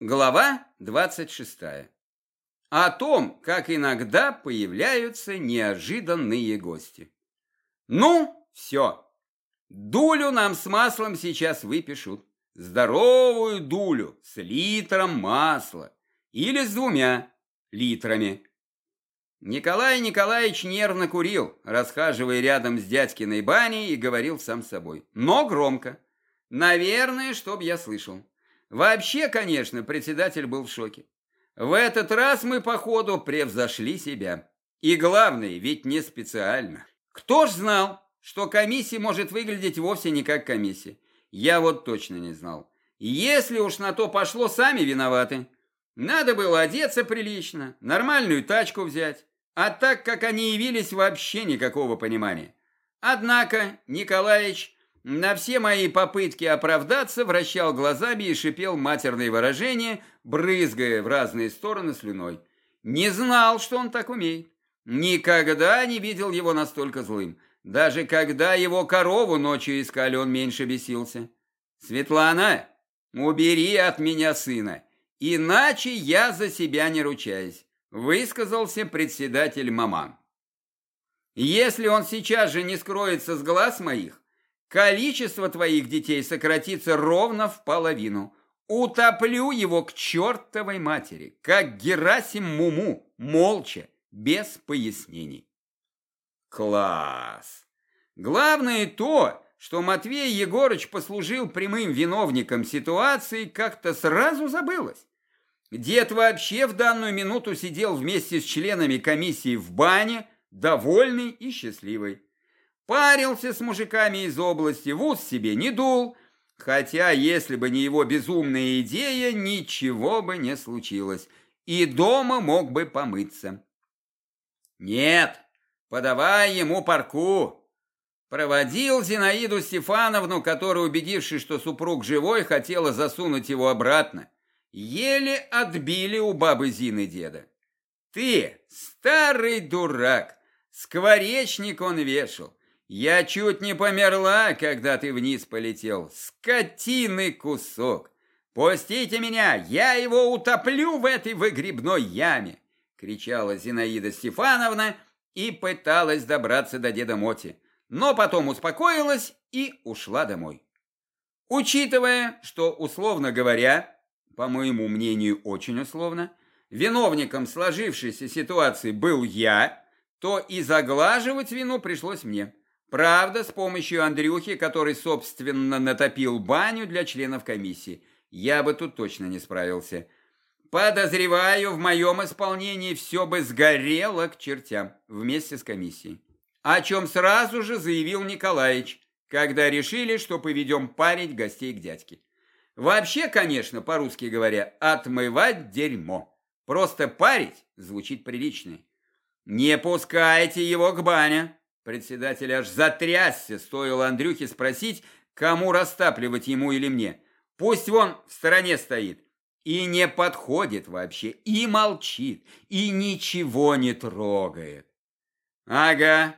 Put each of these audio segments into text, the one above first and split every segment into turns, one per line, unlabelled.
Глава 26. О том, как иногда появляются неожиданные гости. Ну, все. Дулю нам с маслом сейчас выпишут. Здоровую дулю с литром масла. Или с двумя литрами. Николай Николаевич нервно курил, расхаживая рядом с дядькиной баней и говорил сам собой. Но громко. Наверное, чтоб я слышал. Вообще, конечно, председатель был в шоке. В этот раз мы, походу, превзошли себя. И главное, ведь не специально. Кто ж знал, что комиссия может выглядеть вовсе не как комиссия? Я вот точно не знал. Если уж на то пошло, сами виноваты. Надо было одеться прилично, нормальную тачку взять. А так как они явились, вообще никакого понимания. Однако Николаевич на все мои попытки оправдаться вращал глазами и шипел матерные выражения, брызгая в разные стороны слюной. Не знал, что он так умеет. Никогда не видел его настолько злым. Даже когда его корову ночью искали, он меньше бесился. «Светлана, убери от меня сына, иначе я за себя не ручаюсь», высказался председатель Маман. «Если он сейчас же не скроется с глаз моих, Количество твоих детей сократится ровно в половину. Утоплю его к чертовой матери, как Герасим Муму, молча, без пояснений. Класс! Главное то, что Матвей Егорыч послужил прямым виновником ситуации, как-то сразу забылось. Дед вообще в данную минуту сидел вместе с членами комиссии в бане, довольный и счастливый. Парился с мужиками из области, в ус себе не дул, хотя, если бы не его безумная идея, ничего бы не случилось, и дома мог бы помыться. Нет, подавай ему парку. Проводил Зинаиду Стефановну, которая, убедившись, что супруг живой, хотела засунуть его обратно. Еле отбили у бабы Зины деда. Ты, старый дурак, скворечник он вешал. Я чуть не померла, когда ты вниз полетел. Скотины кусок. Пустите меня, я его утоплю в этой выгребной яме, кричала Зинаида Стефановна и пыталась добраться до деда Моти, но потом успокоилась и ушла домой. Учитывая, что, условно говоря, по моему мнению, очень условно, виновником сложившейся ситуации был я, то и заглаживать вину пришлось мне. Правда, с помощью Андрюхи, который, собственно, натопил баню для членов комиссии. Я бы тут точно не справился. Подозреваю, в моем исполнении все бы сгорело к чертям вместе с комиссией. О чем сразу же заявил Николаевич, когда решили, что поведем парить гостей к дядьке. Вообще, конечно, по-русски говоря, отмывать дерьмо. Просто парить звучит прилично. Не пускайте его к бане, Председатель аж затрясся, стоило Андрюхе спросить, кому растапливать ему или мне. Пусть вон в стороне стоит. И не подходит вообще, и молчит, и ничего не трогает. Ага,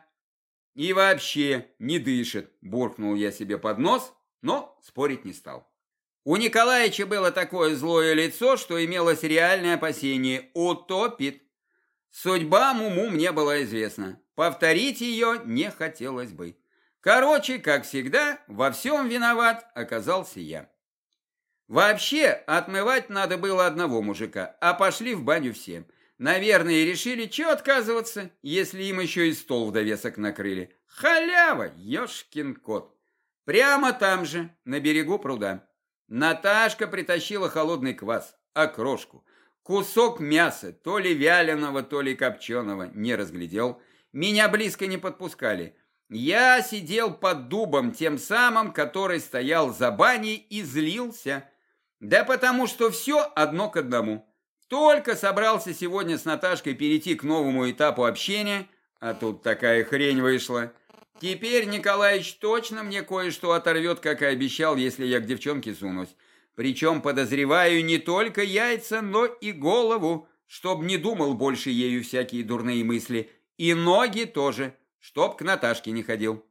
и вообще не дышит, буркнул я себе под нос, но спорить не стал. У Николаевича было такое злое лицо, что имелось реальное опасение – утопит. Судьба Муму мне была известна. Повторить ее не хотелось бы. Короче, как всегда, во всем виноват оказался я. Вообще, отмывать надо было одного мужика, а пошли в баню все. Наверное, решили, что отказываться, если им еще и стол в довесок накрыли. Халява, ешкин кот. Прямо там же, на берегу пруда. Наташка притащила холодный квас, окрошку, Кусок мяса, то ли вяленого, то ли копченого, не разглядел. Меня близко не подпускали. Я сидел под дубом, тем самым, который стоял за баней и злился. Да потому что все одно к одному. Только собрался сегодня с Наташкой перейти к новому этапу общения, а тут такая хрень вышла. Теперь Николаевич точно мне кое-что оторвет, как и обещал, если я к девчонке сунусь. Причем подозреваю не только яйца, но и голову, чтоб не думал больше ею всякие дурные мысли. И ноги тоже, чтоб к Наташке не ходил.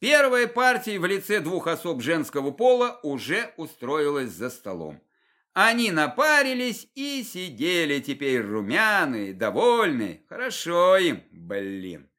Первая партия в лице двух особ женского пола уже устроилась за столом. Они напарились и сидели теперь румяные, довольные. Хорошо им, блин.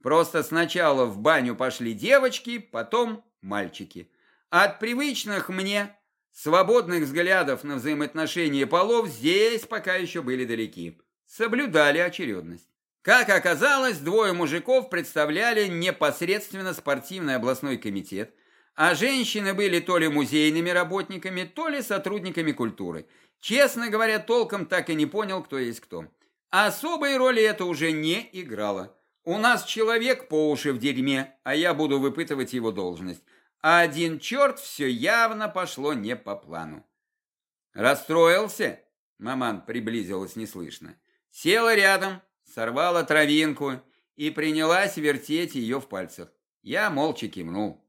Просто сначала в баню пошли девочки, потом мальчики. От привычных мне свободных взглядов на взаимоотношения полов здесь пока еще были далеки. Соблюдали очередность. Как оказалось, двое мужиков представляли непосредственно спортивный областной комитет, а женщины были то ли музейными работниками, то ли сотрудниками культуры. Честно говоря, толком так и не понял, кто есть кто. Особой роли это уже не играло. У нас человек по уши в дерьме, а я буду выпытывать его должность. А один черт все явно пошло не по плану. Расстроился? Маман приблизилась неслышно. Села рядом, сорвала травинку и принялась вертеть ее в пальцах. Я молча кивнул.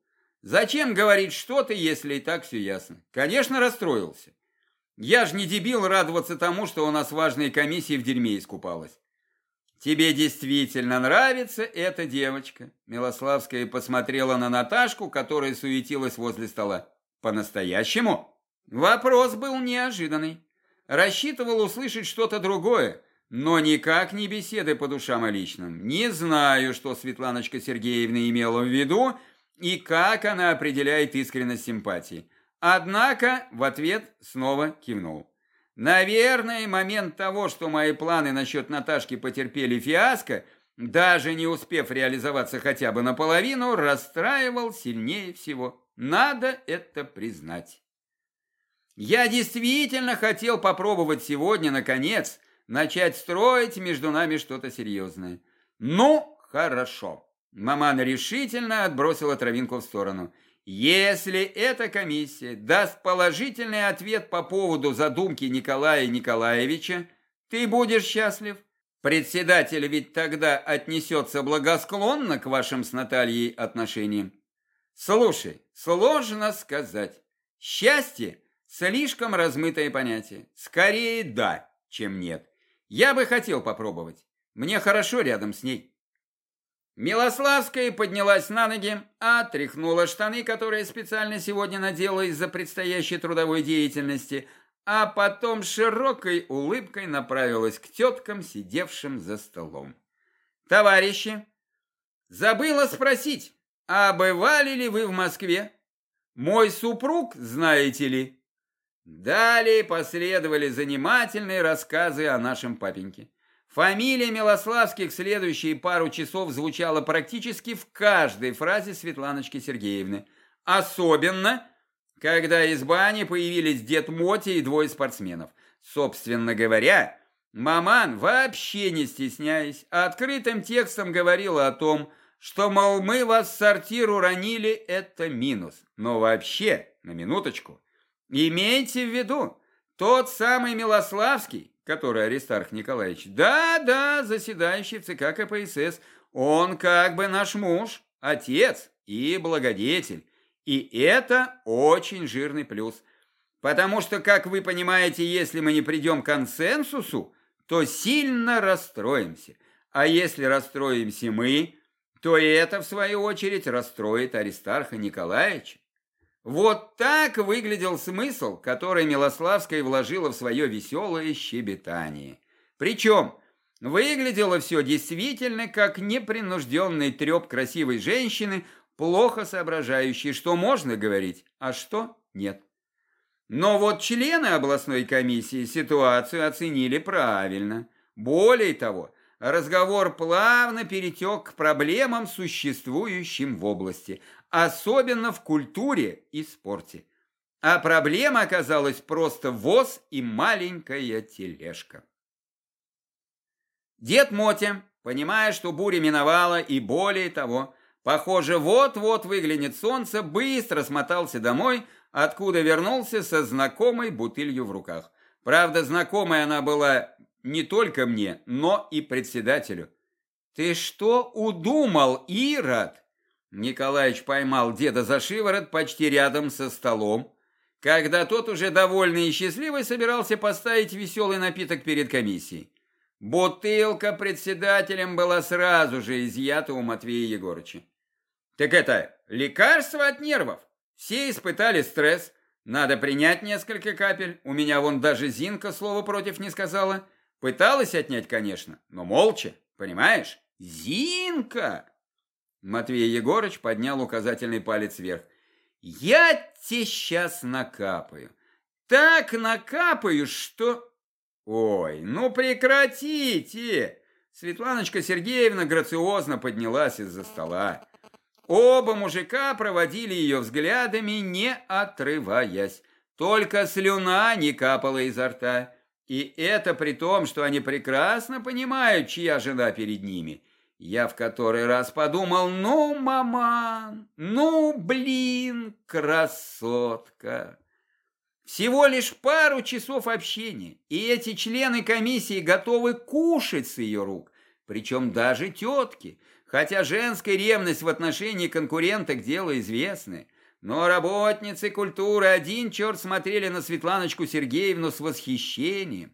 Зачем говорить что-то, если и так все ясно? Конечно, расстроился. Я ж не дебил радоваться тому, что у нас важная комиссия в дерьме искупалась. «Тебе действительно нравится эта девочка?» Милославская посмотрела на Наташку, которая суетилась возле стола. «По-настоящему?» Вопрос был неожиданный. Рассчитывал услышать что-то другое, но никак не беседы по душам о личном. Не знаю, что Светланочка Сергеевна имела в виду и как она определяет искренность симпатии. Однако в ответ снова кивнул. Наверное, момент того, что мои планы насчет Наташки потерпели фиаско, даже не успев реализоваться хотя бы наполовину, расстраивал сильнее всего. Надо это признать. Я действительно хотел попробовать сегодня, наконец, начать строить между нами что-то серьезное. Ну, хорошо. Маман решительно отбросила травинку в сторону. Если эта комиссия даст положительный ответ по поводу задумки Николая Николаевича, ты будешь счастлив. Председатель ведь тогда отнесется благосклонно к вашим с Натальей отношениям. Слушай, сложно сказать. Счастье – слишком размытое понятие. Скорее да, чем нет. Я бы хотел попробовать. Мне хорошо рядом с ней. Милославская поднялась на ноги, отряхнула штаны, которые специально сегодня надела из-за предстоящей трудовой деятельности, а потом широкой улыбкой направилась к теткам, сидевшим за столом. «Товарищи, забыла спросить, а бывали ли вы в Москве? Мой супруг, знаете ли?» Далее последовали занимательные рассказы о нашем папеньке. Фамилия Милославских следующие пару часов звучала практически в каждой фразе Светланочки Сергеевны. Особенно, когда из бани появились дед Моти и двое спортсменов. Собственно говоря, маман, вообще не стесняясь, открытым текстом говорила о том, что, мол, мы вас в сортир уронили, это минус. Но вообще, на минуточку, имейте в виду, тот самый Милославский, который Аристарх Николаевич, да-да, заседающий в ЦК КПСС, он как бы наш муж, отец и благодетель. И это очень жирный плюс. Потому что, как вы понимаете, если мы не придем к консенсусу, то сильно расстроимся. А если расстроимся мы, то это, в свою очередь, расстроит Аристарха Николаевича. Вот так выглядел смысл, который Милославская вложила в свое веселое щебетание. Причем выглядело все действительно как непринужденный треп красивой женщины, плохо соображающей, что можно говорить, а что нет. Но вот члены областной комиссии ситуацию оценили правильно. Более того, разговор плавно перетек к проблемам, существующим в области – особенно в культуре и спорте. А проблема оказалась просто воз и маленькая тележка. Дед Мотя, понимая, что буря миновала и более того, похоже, вот-вот выглянет солнце, быстро смотался домой, откуда вернулся со знакомой бутылью в руках. Правда, знакомая она была не только мне, но и председателю. «Ты что удумал, Ирод?» Николаевич поймал деда за шиворот почти рядом со столом, когда тот уже довольный и счастливый собирался поставить веселый напиток перед комиссией. Бутылка председателем была сразу же изъята у Матвея Егорыча. Так это лекарство от нервов. Все испытали стресс, Надо принять несколько капель. У меня вон даже Зинка слова против не сказала. Пыталась отнять, конечно, но молча, понимаешь? Зинка! Матвей Егорыч поднял указательный палец вверх. Я тебе сейчас накапаю. Так накапаю, что... Ой, ну прекратите! Светланочка Сергеевна грациозно поднялась из-за стола. Оба мужика проводили ее взглядами, не отрываясь. Только слюна не капала изо рта. И это при том, что они прекрасно понимают, чья жена перед ними. Я в который раз подумал, ну, маман, ну, блин, красотка. Всего лишь пару часов общения, и эти члены комиссии готовы кушать с ее рук, причем даже тетки, хотя женская ревность в отношении конкуренток дело известное. Но работницы культуры один черт смотрели на Светланочку Сергеевну с восхищением.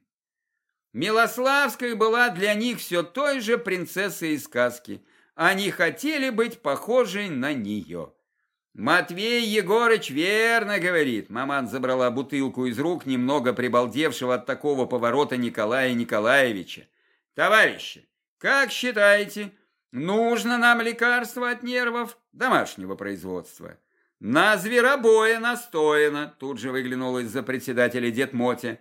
Милославская была для них все той же принцессой из сказки. Они хотели быть похожей на нее. «Матвей Егорыч верно говорит», — маман забрала бутылку из рук немного прибалдевшего от такого поворота Николая Николаевича. «Товарищи, как считаете, нужно нам лекарство от нервов домашнего производства?» «На зверобоя настояно», — тут же выглянул из-за председателя дед Мотя.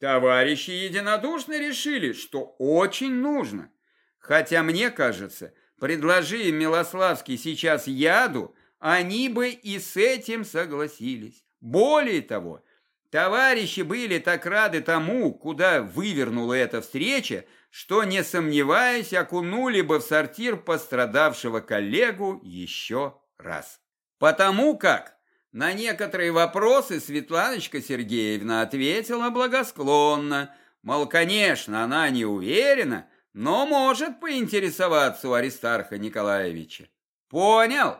«Товарищи единодушно решили, что очень нужно. Хотя мне кажется, предложи Милославский сейчас яду, они бы и с этим согласились. Более того, товарищи были так рады тому, куда вывернула эта встреча, что, не сомневаясь, окунули бы в сортир пострадавшего коллегу еще раз. Потому как на некоторые вопросы Светланочка Сергеевна ответила благосклонно, мол, конечно, она не уверена, но может поинтересоваться у Аристарха Николаевича. Понял?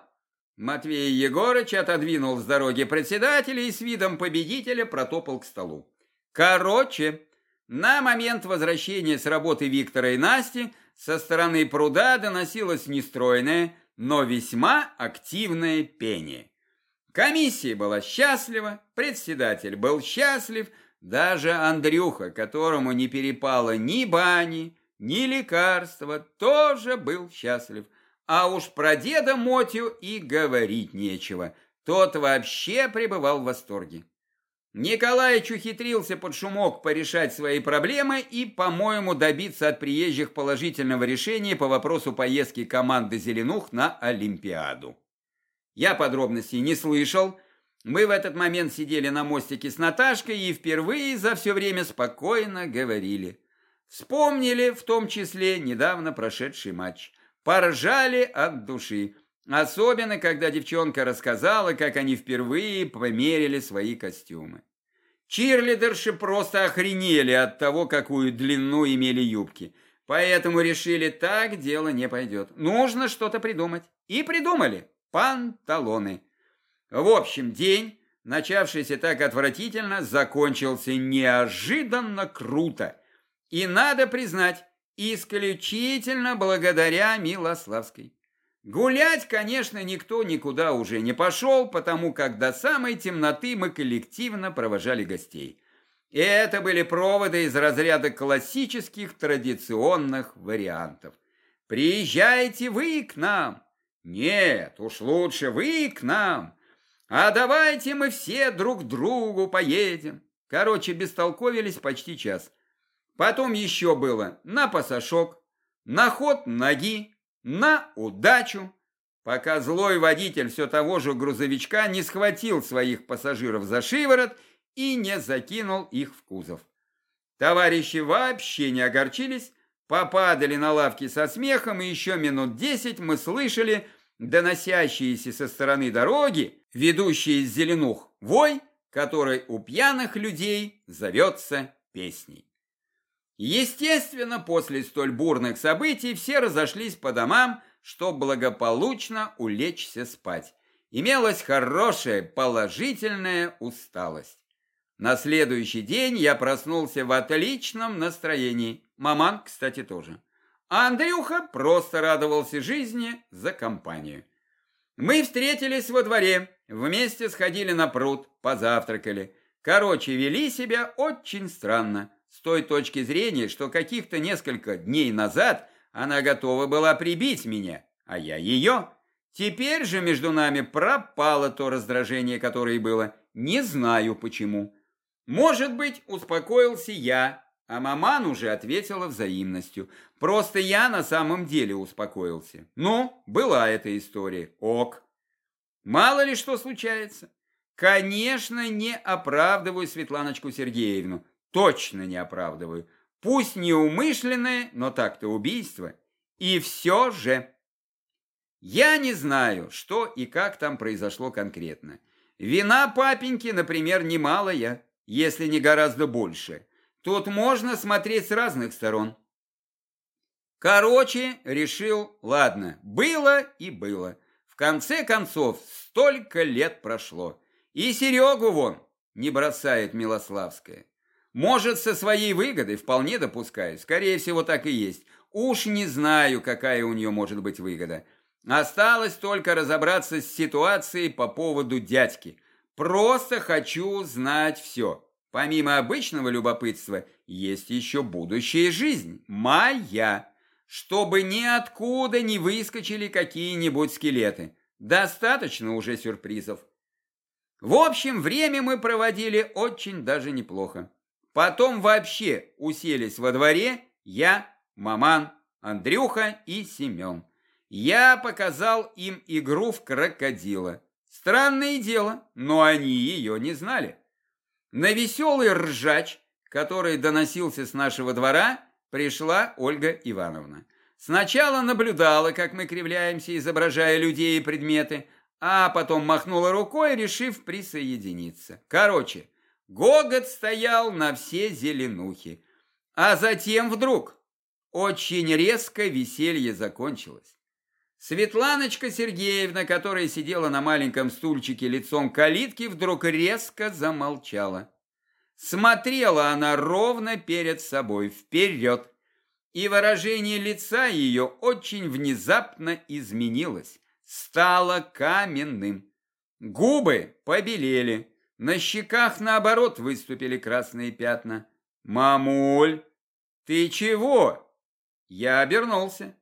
Матвей Егорыч отодвинул с дороги председателя и с видом победителя протопал к столу. Короче, на момент возвращения с работы Виктора и Насти со стороны пруда доносилось нестройное, но весьма активное пение. Комиссия была счастлива, председатель был счастлив, даже Андрюха, которому не перепало ни бани, ни лекарства, тоже был счастлив – а уж про деда Мотю и говорить нечего. Тот вообще пребывал в восторге. Николаич ухитрился под шумок порешать свои проблемы и, по-моему, добиться от приезжих положительного решения по вопросу поездки команды «Зеленух» на Олимпиаду. Я подробностей не слышал. Мы в этот момент сидели на мостике с Наташкой и впервые за все время спокойно говорили. Вспомнили в том числе недавно прошедший матч поржали от души. Особенно, когда девчонка рассказала, как они впервые померили свои костюмы. Чирлидерши просто охренели от того, какую длину имели юбки. Поэтому решили, так дело не пойдет. Нужно что-то придумать. И придумали. Панталоны. В общем, день, начавшийся так отвратительно, закончился неожиданно круто. И надо признать, Исключительно благодаря Милославской. Гулять, конечно, никто никуда уже не пошел, потому как до самой темноты мы коллективно провожали гостей. И это были проводы из разряда классических традиционных вариантов. «Приезжайте вы к нам!» «Нет, уж лучше вы к нам!» «А давайте мы все друг к другу поедем!» Короче, бестолковились почти час. Потом еще было на пасашок, на ход ноги, на удачу, пока злой водитель все того же грузовичка не схватил своих пассажиров за шиворот и не закинул их в кузов. Товарищи вообще не огорчились, попадали на лавки со смехом, и еще минут десять мы слышали доносящиеся со стороны дороги, ведущие из зеленух, вой, который у пьяных людей зовется песней. Естественно, после столь бурных событий все разошлись по домам, чтобы благополучно улечься спать. Имелась хорошая положительная усталость. На следующий день я проснулся в отличном настроении. Маман, кстати, тоже. А Андрюха просто радовался жизни за компанию. Мы встретились во дворе, Вместе сходили на пруд, позавтракали. Короче, вели себя очень странно. С той точки зрения, что каких-то несколько дней назад она готова была прибить меня, а я ее. Теперь же между нами пропало то раздражение, которое было. Не знаю почему. Может быть, успокоился я, а маман уже ответила взаимностью. Просто я на самом деле успокоился. Ну, была эта история. Ок. Мало ли что случается. Конечно, не оправдываю Светланочку Сергеевну. Точно не оправдываю. Пусть неумышленное, но так-то убийство. И все же... Я не знаю, что и как там произошло конкретно. Вина папеньки, например, немалая, если не гораздо больше. Тут можно смотреть с разных сторон. Короче, решил, ладно, было и было. В конце концов, столько лет прошло. И Серегу вон не бросает Милославская. Может, со своей выгодой вполне допускаю. Скорее всего, так и есть. Уж не знаю, какая у нее может быть выгода. Осталось только разобраться с ситуацией по поводу дядьки. Просто хочу знать все. Помимо обычного любопытства, есть еще будущая жизнь. Моя. Чтобы ниоткуда не выскочили какие-нибудь скелеты. Достаточно уже сюрпризов. В общем, время мы проводили очень даже неплохо. Потом вообще уселись во дворе я, Маман, Андрюха и Семен. Я показал им игру в крокодила. Странное дело, но они ее не знали. На веселый ржач, который доносился с нашего двора, пришла Ольга Ивановна. Сначала наблюдала, как мы кривляемся, изображая людей и предметы, а потом махнула рукой, решив присоединиться. Короче, гогот стоял на все зеленухи. А затем вдруг очень резко веселье закончилось. Светланочка Сергеевна, которая сидела на маленьком стульчике лицом к калитке, вдруг резко замолчала. Смотрела она ровно перед собой, вперед, и выражение лица ее очень внезапно изменилось, стало каменным. Губы побелели, на щеках, наоборот, выступили красные пятна. «Мамуль, ты чего?» Я обернулся.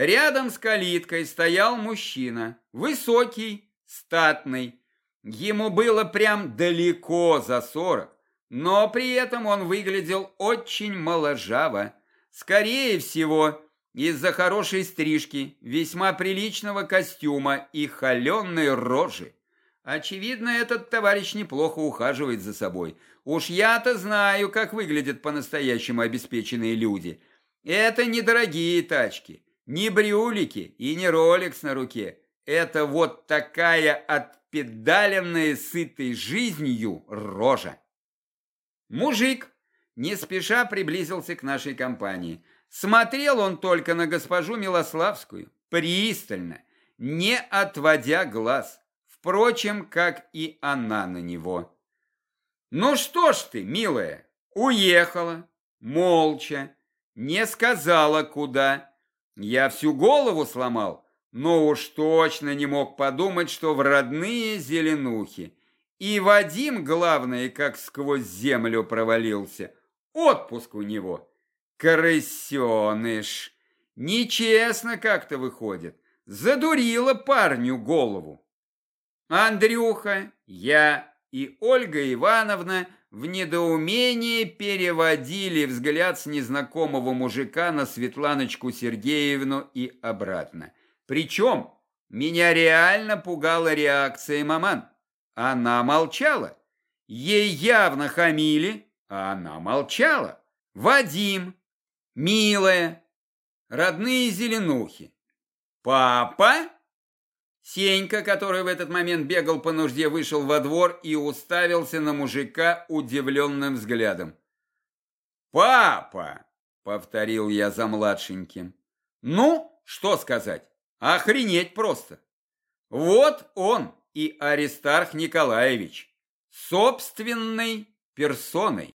Рядом с калиткой стоял мужчина, высокий, статный. Ему было прям далеко за сорок, но при этом он выглядел очень моложаво. Скорее всего, из-за хорошей стрижки, весьма приличного костюма и холеной рожи. Очевидно, этот товарищ неплохо ухаживает за собой. Уж я-то знаю, как выглядят по-настоящему обеспеченные люди. Это недорогие тачки. Не брюлики и не роликс на руке. Это вот такая отпедаленная сытой жизнью рожа. Мужик не спеша приблизился к нашей компании. Смотрел он только на госпожу Милославскую, пристально, не отводя глаз. Впрочем, как и она на него. «Ну что ж ты, милая, уехала, молча, не сказала куда» Я всю голову сломал, но уж точно не мог подумать, что в родные зеленухи. И Вадим, главное, как сквозь землю провалился. Отпуск у него. Крысеныш. Нечестно как-то выходит. Задурила парню голову. Андрюха, я и Ольга Ивановна – в недоумении переводили взгляд с незнакомого мужика на Светланочку Сергеевну и обратно. Причем меня реально пугала реакция маман. Она молчала. Ей явно хамили, а она молчала. Вадим, милая, родные зеленухи. Папа? Сенька, который в этот момент бегал по нужде, вышел во двор и уставился на мужика удивленным взглядом. «Папа!» — повторил я за младшеньким. «Ну, что сказать? Охренеть просто! Вот он и Аристарх Николаевич, собственной персоной.